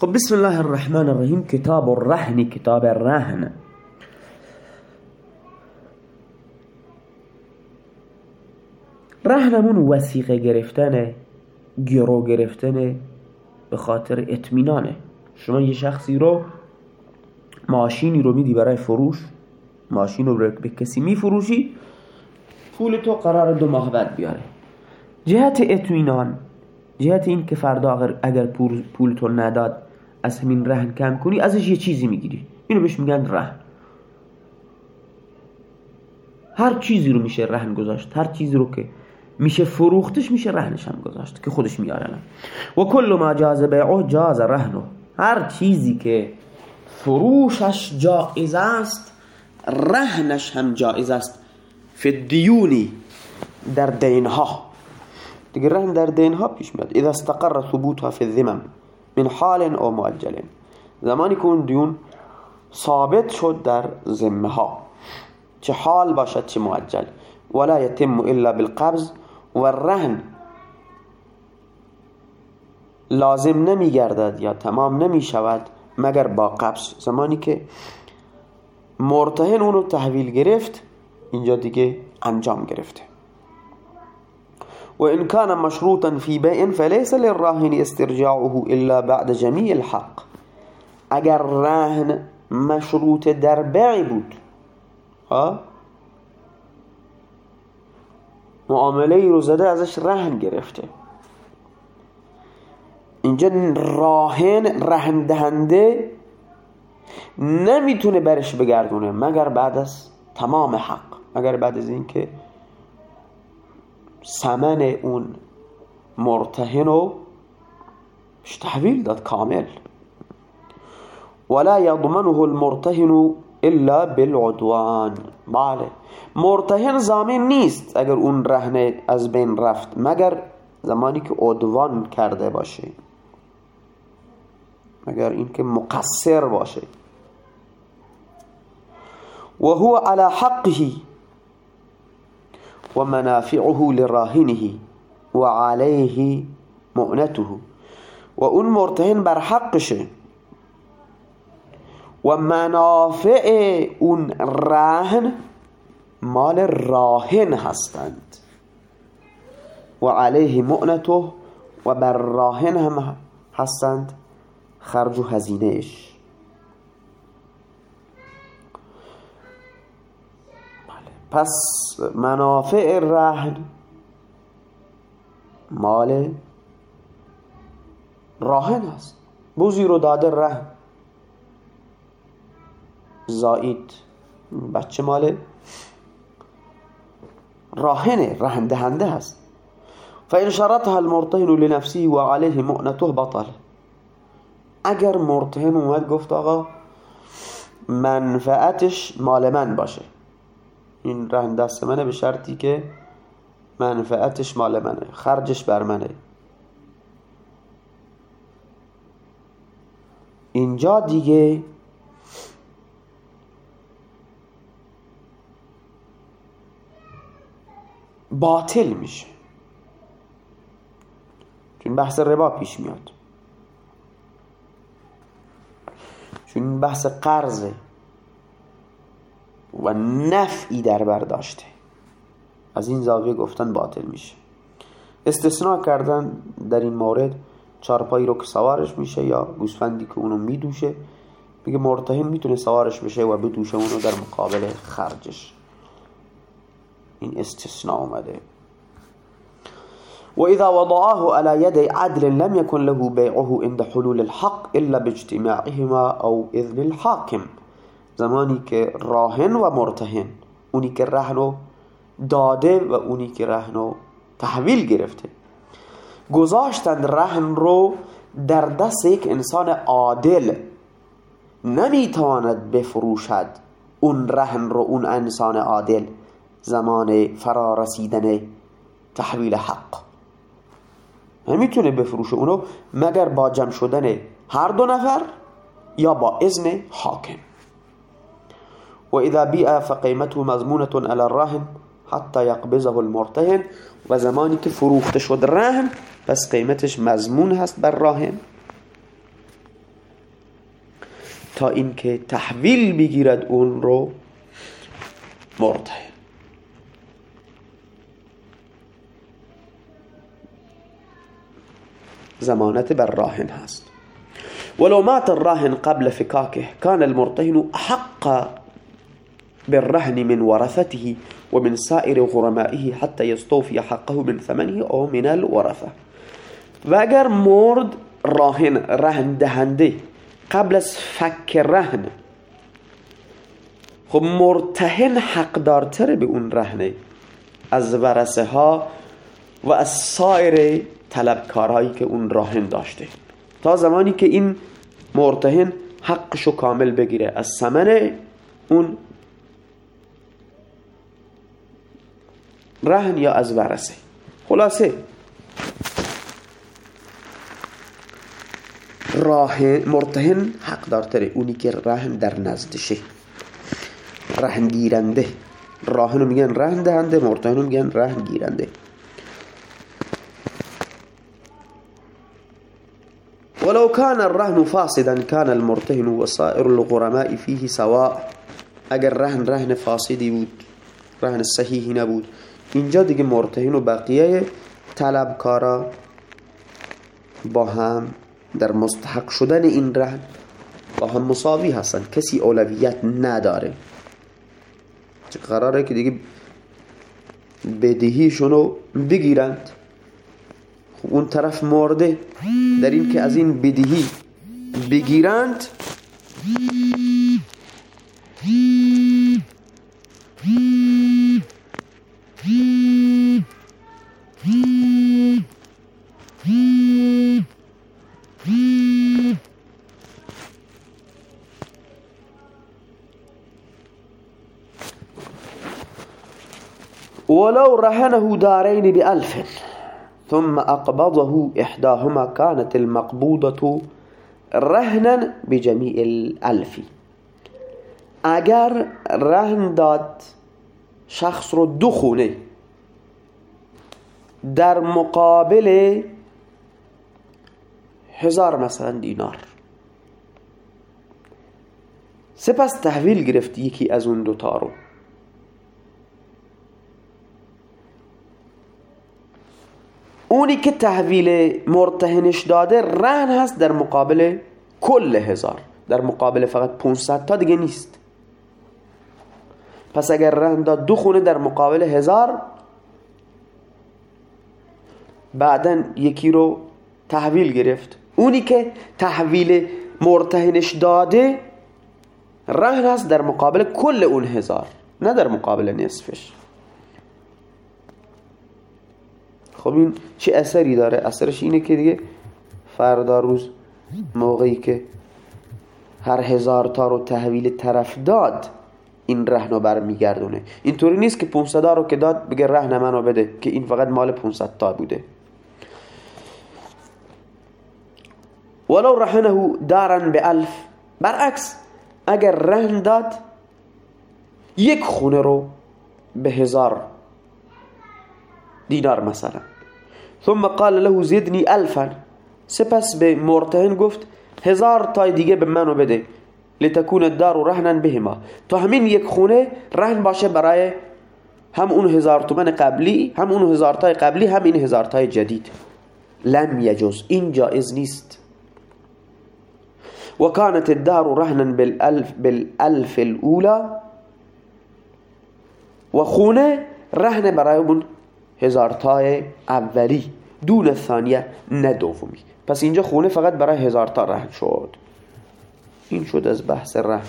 خب بسم الله الرحمن الرحیم. کتاب الرهن کتاب الرهن رهنمون وسیقه گرفتنه گرو گرفتنه به خاطر اطمینانه. شما یه شخصی رو ماشینی رو میدی برای فروش ماشین رو به کسی میفروشی پول تو قرار دو ماه بعد بیاره. جهت اطمینان جهت این که فردا اگر پول تو نداد از همین رهن کم کنی ازش یه چیزی می‌گیری. اینو بهش میگن رهن. هر چیزی رو میشه رهن گذاشت هر چیزی رو که میشه فروختش میشه رهنش هم گذاشت که خودش میاره و کل ما جاز بیعه جاز رهنه. هر چیزی که فروشش جائز است رهنش هم جائز است. فی دیونی در دینها. دیگه رهن در دینها پیش میاد. اذا استقر ثبوتها فی الذمم. من حال او مؤجل زمانی که اون دیون ثابت شد در ذمه ها. چه حال باشد چه مؤجل ولا يتم الا بالقبض والرهن لازم نمی گردد یا تمام نمی شود مگر با قبض. زمانی که مرتهن اونو تحویل گرفت اینجا دیگه انجام گرفته. وإن كان مشروطا في بيع فليس للراهن استرجاعه إلا بعد جميع الحق. اگر رهن مشروط در بیع بود ها؟ معامله رو زده ازش رهن گرفته. اینجا راهن رهن دهنده نمی‌تونه برش بگردونه مگر بعد از تمام حق مگر بعد از اینکه سمن اون مرتهن رو تحویل داد کامل. ولا يضمنه المرتهن الا بالعدوان. بله مرتهن زامن نیست اگر اون رهنه از بین رفت مگر زمانی که عدوان کرده باشه. مگر اینکه مقصر باشه. و هو على حقه. و منافعه لراهنه و عليه مؤنته. و اون مرتهن بر حقشه. و اون رهن مال راهن هستند. و علیه مؤنته و بر راهن هم هستند. خرج و هزینهش پس منافع رهن مال راهن هست بوزی رو داده رهن. زائید بچه مال راهنه رهن دهنده هست فإن شرطها المرتهن لنفسه وعليه مؤنته بطل اگر مرتهن اومد گفت آقا منفعتش مال من باشه. این رهن دست منه به شرطی که منفعتش مال منه خرجش بر منه. اینجا دیگه باطل میشه. چون بحث ربا پیش میاد. چون بحث قرضه. و نفعی در برداشته از این زاویه گفتن باطل میشه. استثناء کردن در این مورد چارپایی رو که سوارش میشه یا گوسفندی که اونو میدوشه میگه مرتهن می‌تونه سوارش بشه و بدوشه اونو در مقابل خرجش. این استثناء اومده. وإذا وضعه على يد عدل لم يكن له بيعه عند حلول الحق إلا باجتماعهما أو إذن الحاكم زمانی که راهن و مرتهن اونی که رهنو داده و اونی که رهنو تحویل گرفته. گذاشتند رهن رو در دست یک انسان عادل نمی‌تواند بفروشد اون رهن رو اون انسان عادل زمان فرا رسیدن تحویل حق. نمی‌تونه بفروشه اونو مگر با جمع شدن هر دو نفر یا با اذن حاکم. و اذا بیع فقیمته مضمونة على الراهن حتی یقبضه المرتهن و زمانی که فروخته شد رهن پس قیمتش مضمون هست بر راهن. تا اینکه تحویل بگیرد اون رو مرتهن. زمانت بر راهن هست. ولو مات الراهن قبل فكاكه كان المرتهن أحق بالرهن من ورثته ومن سائر غرمائه حتى يستوفي حقه من ثمنه أو من الورثة. و اگر مرد راهن رهن دهنده قبل از فک رهن خب مرتهن حقدارتره به اون رهنه. از ورثه ها و از سایر طلبکارهایی که اون راهن داشته. تا زمانی که این مرتهن حقشو کامل بگیره از ثمن اون رهن یا از ورثه خلاصه. راه مرتهن حق دارتره. اونی که رهن در نزدشه. رهن گیرنده. راهنو میگن رهن دهنده مرتهنو میگن رهن گیرنده. ولو كان الرهن فاسدا كان المرتهن وسائر الغرماء فيه سواء. اگر رهن رهن فاسدی بود رهن صحیحی نبود اینجا دیگه مرتهن و بقیه طلبکارا با هم در مستحق شدن این رهن با هم مساوی هستن. کسی اولویت نداره. قراره که دیگه بدهیشونو بگیرند. خب اون طرف مرده. در این که از این بدهی بگیرند ولو رهنه دارين بألف ثم أقبضه إحداهما كانت المقبوضة رهنا بجميع الألف. اگر رهن داد شخص رو دو خونه در مقابل هزار مثلا دینار. سپس تحویل گرفت یکی از اون دوتا رو. اونی که تحویل مرتهنش داده رهن هست در مقابل کل هزار. در مقابل فقط 500 تا دیگه نیست. پس اگر رهن داد دو خونه در مقابل هزار بعدا یکی رو تحویل گرفت. اونی که تحویل مرتهنش داده رهن هست در مقابل کل اون هزار نه در مقابل نصفش. خب این چه اثری داره؟ اثرش اینه که دیگه فردا روز موقعی که هر هزار تا رو تحویل طرف داد این رهن رو برمیگردونه. اینطوری نیست که 500 رو که داد بگه رهن منو بده که این فقط مال 500 تا بوده. ولو رهنه دارن به الف. برعکس اگر رهن داد یک خونه رو به هزار دینار مثلا. ثم قال له زدنی الفا. سپس به مرتهن گفت هزار تای دیگه به منو بده لتكون الدار رهنا بهما. تا همین یک خونه رهن باشه برای هم اون هزار تومن قبلی هم اون هزار تای قبلی هم این هزار تای جدید. لم یجوز. این جائز نیست. وكانت الدار رهنا بالالف بالالف الاولى وخونه رهن برای اون هزارتای اولی. دون ثانیه نه دومی. پس اینجا خونه فقط برای هزارتا رهن شد. این شد از بحث رهن